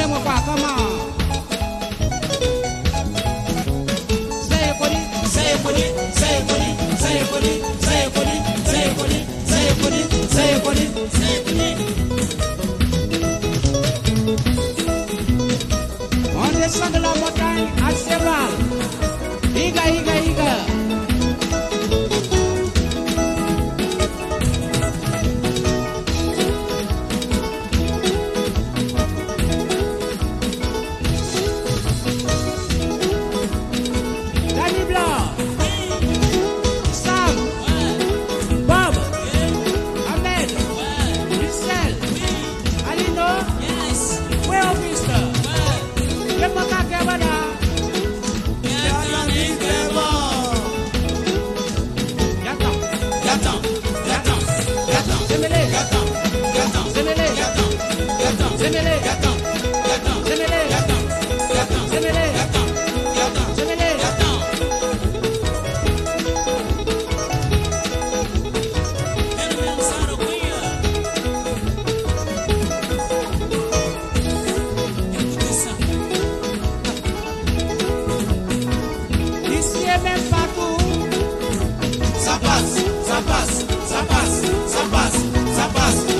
Yang memperkenalkan. sapato. Sapaz, sapaz, sapaz, sapaz, sapaz, sapaz.